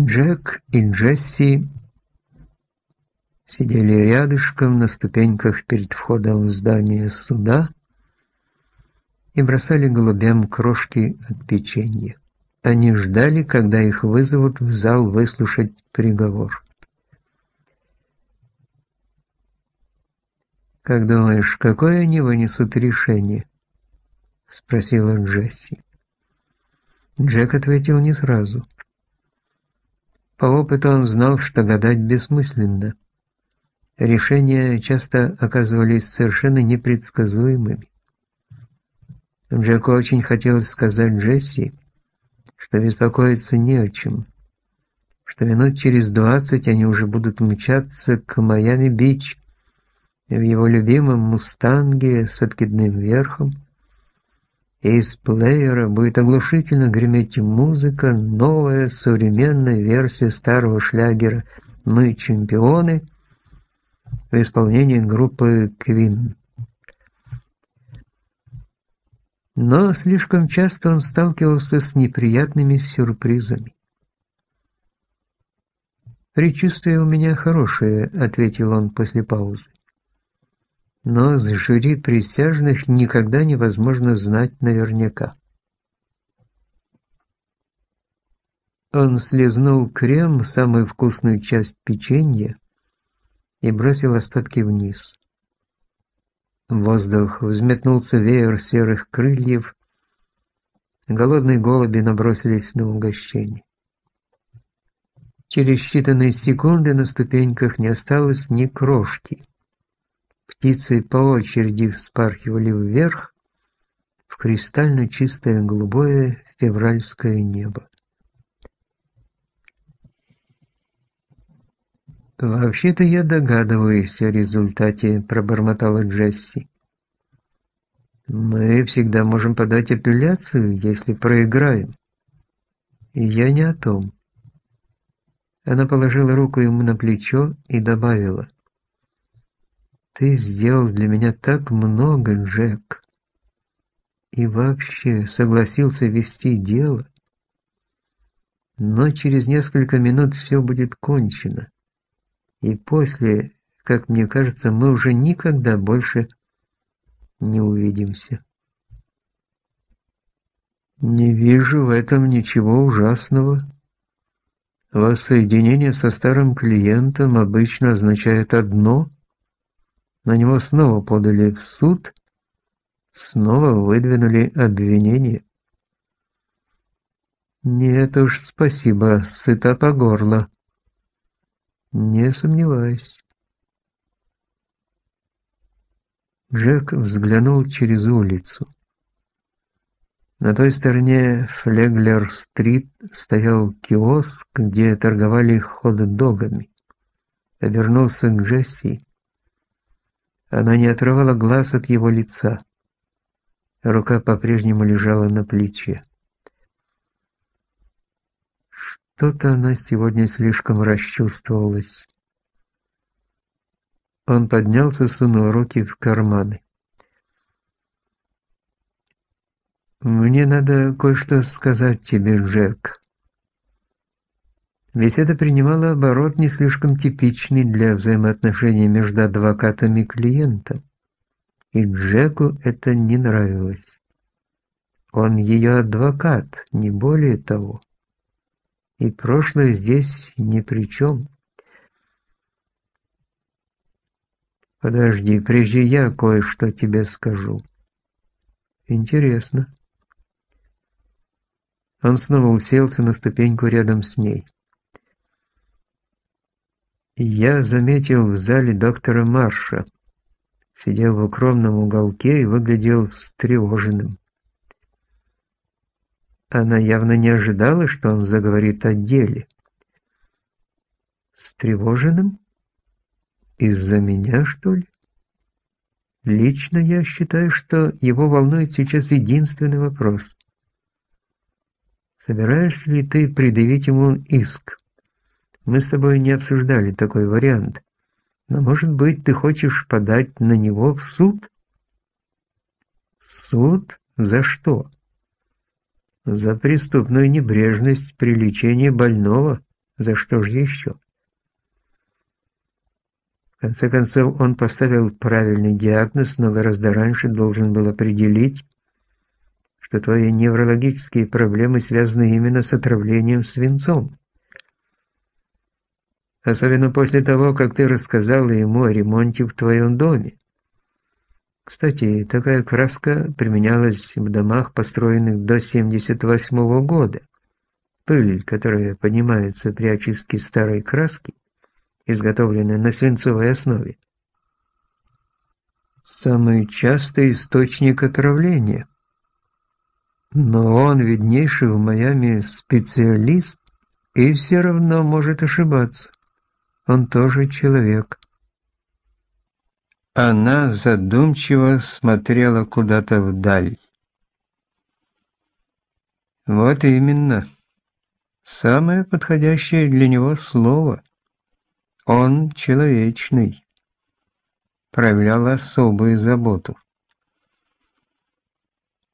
Джек и Джесси сидели рядышком на ступеньках перед входом в здание суда и бросали голубям крошки от печенья. Они ждали, когда их вызовут в зал выслушать приговор. «Как думаешь, какое они вынесут решение?» — спросила Джесси. Джек ответил не сразу. По опыту он знал, что гадать бессмысленно. Решения часто оказывались совершенно непредсказуемыми. Джеку очень хотелось сказать Джесси, что беспокоиться не о чем, что минут через двадцать они уже будут мчаться к Майами-Бич в его любимом «Мустанге» с откидным верхом, и из плеера будет оглушительно греметь музыка, новая современная версия старого шлягера «Мы чемпионы» в исполнении группы Queen. Но слишком часто он сталкивался с неприятными сюрпризами. «Предчувствие у меня хорошее», — ответил он после паузы но с жюри присяжных никогда невозможно знать наверняка. Он слезнул крем, самую вкусную часть печенья, и бросил остатки вниз. В воздух взметнулся веер серых крыльев, голодные голуби набросились на угощение. Через считанные секунды на ступеньках не осталось ни крошки. Птицы по очереди вспархивали вверх в кристально чистое голубое февральское небо. «Вообще-то я догадываюсь о результате», — пробормотала Джесси. «Мы всегда можем подать апелляцию, если проиграем. И я не о том». Она положила руку ему на плечо и добавила. Ты сделал для меня так много, Джек. И вообще согласился вести дело. Но через несколько минут все будет кончено. И после, как мне кажется, мы уже никогда больше не увидимся. Не вижу в этом ничего ужасного. Воссоединение со старым клиентом обычно означает одно на него снова подали в суд, снова выдвинули обвинение. Нет уж, спасибо, сыта по горло. Не сомневаюсь. Джек взглянул через улицу. На той стороне Флеглер-стрит стоял киоск, где торговали хот-догами. Обернулся к Джесси. Она не отрывала глаз от его лица. Рука по-прежнему лежала на плече. Что-то она сегодня слишком расчувствовалась. Он поднялся, сунул руки в карманы. «Мне надо кое-что сказать тебе, Джек». Беседа принимала оборот не слишком типичный для взаимоотношений между адвокатом и клиентом. И Джеку это не нравилось. Он ее адвокат, не более того. И прошлое здесь ни при чем. Подожди, прежде я кое-что тебе скажу. Интересно. Он снова уселся на ступеньку рядом с ней. Я заметил в зале доктора Марша. Сидел в укромном уголке и выглядел встревоженным. Она явно не ожидала, что он заговорит о деле. Встревоженным? Из-за меня, что ли? Лично я считаю, что его волнует сейчас единственный вопрос. Собираешься ли ты предъявить ему иск? Мы с тобой не обсуждали такой вариант. Но, может быть, ты хочешь подать на него в суд? Суд? За что? За преступную небрежность при лечении больного, За что же еще? В конце концов, он поставил правильный диагноз, но гораздо раньше должен был определить, что твои неврологические проблемы связаны именно с отравлением свинцом. Особенно после того, как ты рассказала ему о ремонте в твоем доме. Кстати, такая краска применялась в домах, построенных до 78 -го года. Пыль, которая поднимается при очистке старой краски, изготовленной на свинцовой основе. Самый частый источник отравления. Но он виднейший в Майами специалист и все равно может ошибаться. Он тоже человек. Она задумчиво смотрела куда-то вдаль. Вот именно. Самое подходящее для него слово. Он человечный. Проявлял особую заботу.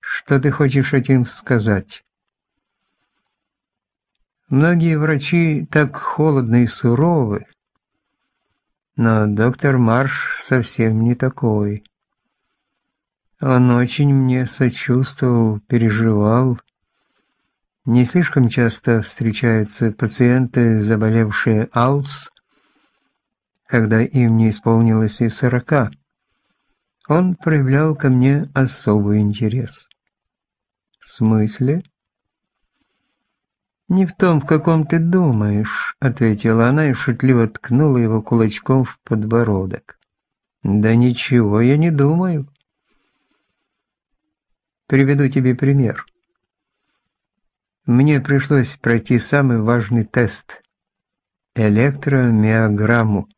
Что ты хочешь этим сказать? Многие врачи так холодны и суровы, но доктор Марш совсем не такой. Он очень мне сочувствовал, переживал. Не слишком часто встречаются пациенты, заболевшие АЛС, когда им не исполнилось и сорока. Он проявлял ко мне особый интерес. В смысле? «Не в том, в каком ты думаешь», — ответила она и шутливо ткнула его кулачком в подбородок. «Да ничего я не думаю». Приведу тебе пример. Мне пришлось пройти самый важный тест – электромиограмму.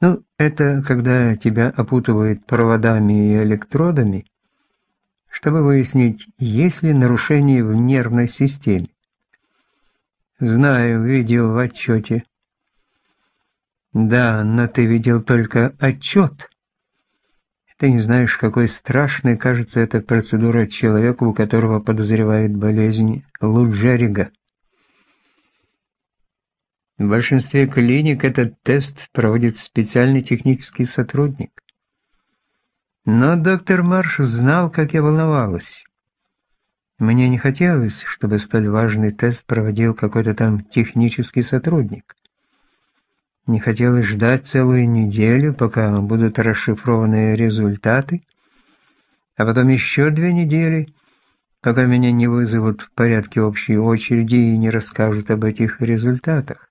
Ну, это когда тебя опутывают проводами и электродами, чтобы выяснить, есть ли нарушение в нервной системе. Знаю, видел в отчете. Да, но ты видел только отчет. Ты не знаешь, какой страшной кажется эта процедура человеку, у которого подозревают болезнь Луджерига. В большинстве клиник этот тест проводит специальный технический сотрудник. Но доктор Марш знал, как я волновалась. Мне не хотелось, чтобы столь важный тест проводил какой-то там технический сотрудник. Не хотелось ждать целую неделю, пока будут расшифрованы результаты, а потом еще две недели, пока меня не вызовут в порядке общей очереди и не расскажут об этих результатах.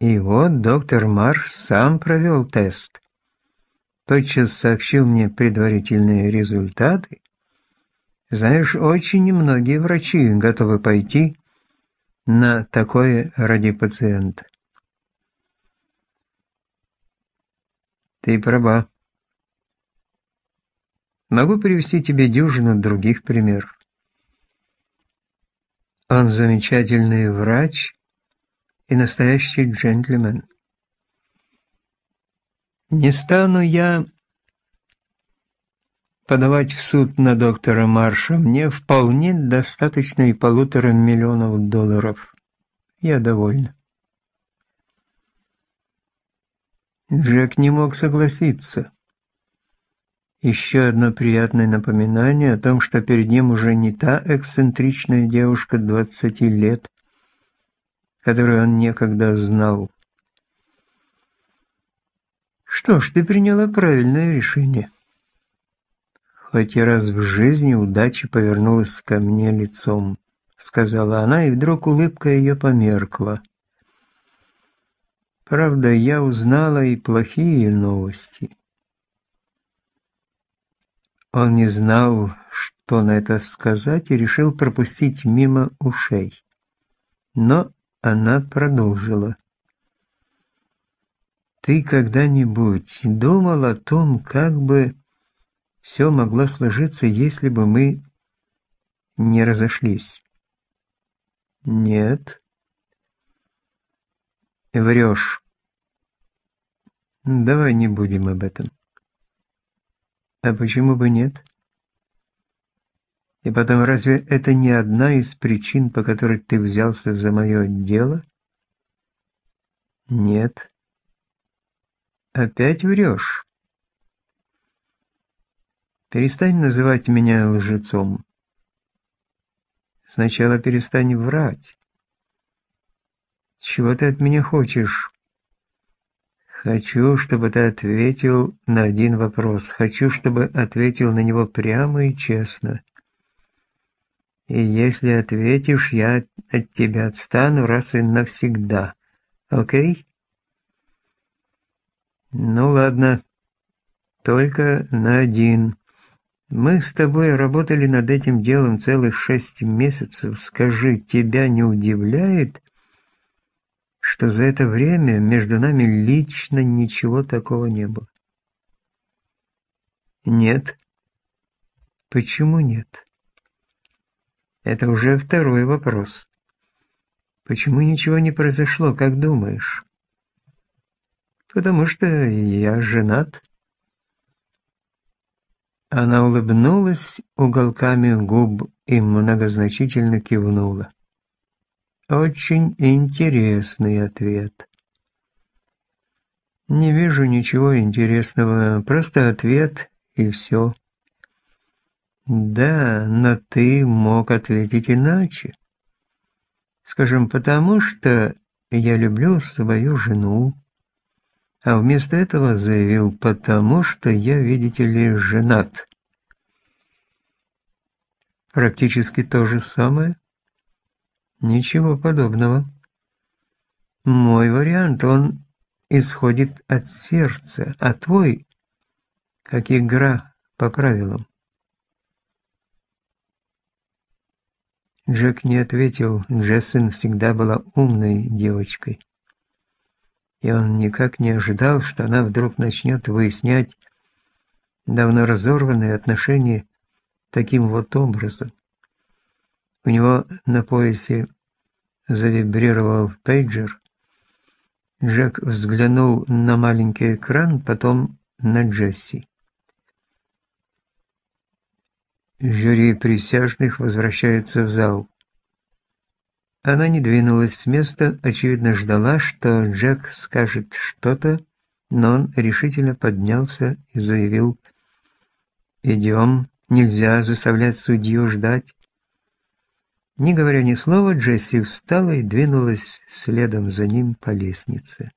И вот доктор Марш сам провел тест. Тотчас сообщил мне предварительные результаты, знаешь, очень немногие врачи готовы пойти на такое ради пациента. Ты права. Могу привести тебе дюжину других примеров. Он замечательный врач и настоящий джентльмен. Не стану я подавать в суд на доктора Марша, мне вполне достаточно и полутора миллионов долларов. Я довольна. Джек не мог согласиться. Еще одно приятное напоминание о том, что перед ним уже не та эксцентричная девушка 20 лет, которую он некогда знал. Что ж, ты приняла правильное решение. Хоть и раз в жизни удача повернулась ко мне лицом, сказала она, и вдруг улыбка ее померкла. Правда, я узнала и плохие новости. Он не знал, что на это сказать, и решил пропустить мимо ушей. Но она продолжила. «Ты когда-нибудь думал о том, как бы все могло сложиться, если бы мы не разошлись. Нет. Врешь. Давай не будем об этом. А почему бы нет? И потом, разве это не одна из причин, по которой ты взялся за мое дело? Нет. Опять врешь. Перестань называть меня лжецом. Сначала перестань врать. Чего ты от меня хочешь? Хочу, чтобы ты ответил на один вопрос. Хочу, чтобы ответил на него прямо и честно. И если ответишь, я от тебя отстану раз и навсегда. Окей? Ну ладно. Только на один. Мы с тобой работали над этим делом целых шесть месяцев. Скажи, тебя не удивляет, что за это время между нами лично ничего такого не было? Нет. Почему нет? Это уже второй вопрос. Почему ничего не произошло, как думаешь? Потому что я женат. Она улыбнулась уголками губ и многозначительно кивнула. Очень интересный ответ. Не вижу ничего интересного, просто ответ и все. Да, но ты мог ответить иначе. Скажем, потому что я люблю свою жену. А вместо этого заявил, потому что я, видите ли, женат. Практически то же самое. Ничего подобного. Мой вариант, он исходит от сердца, а твой, как игра по правилам. Джек не ответил, Джессен всегда была умной девочкой. И он никак не ожидал, что она вдруг начнет выяснять давно разорванные отношения таким вот образом. У него на поясе завибрировал пейджер. Джек взглянул на маленький экран, потом на Джесси. Жюри присяжных возвращается в зал. Она не двинулась с места, очевидно ждала, что Джек скажет что-то, но он решительно поднялся и заявил «Идем, нельзя заставлять судью ждать». Не говоря ни слова, Джесси встала и двинулась следом за ним по лестнице.